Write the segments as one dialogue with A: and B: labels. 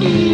A: Thank you.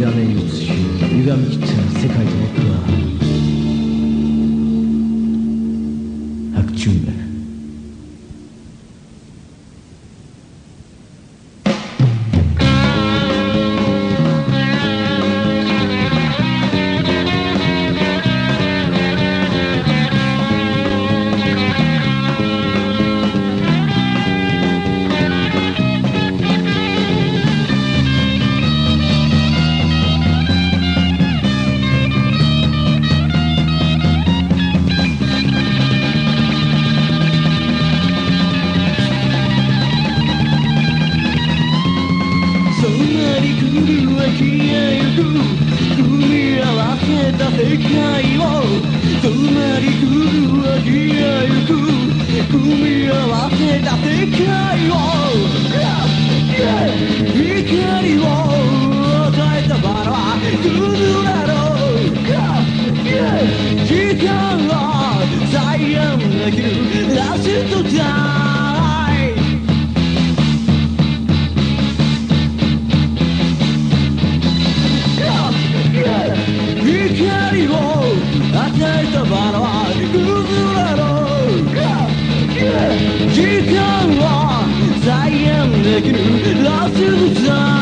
A: 画面に映し歪みきった世界と僕は組み合わせた世界を。つまり狂わぎやゆく組み合わせた世界を光を与えたバラは崩れろ時間を再現できるラスルザー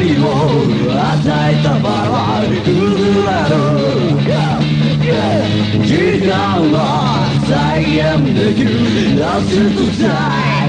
A: 光を与えたバラ i am the sayemde gül nasıl tutar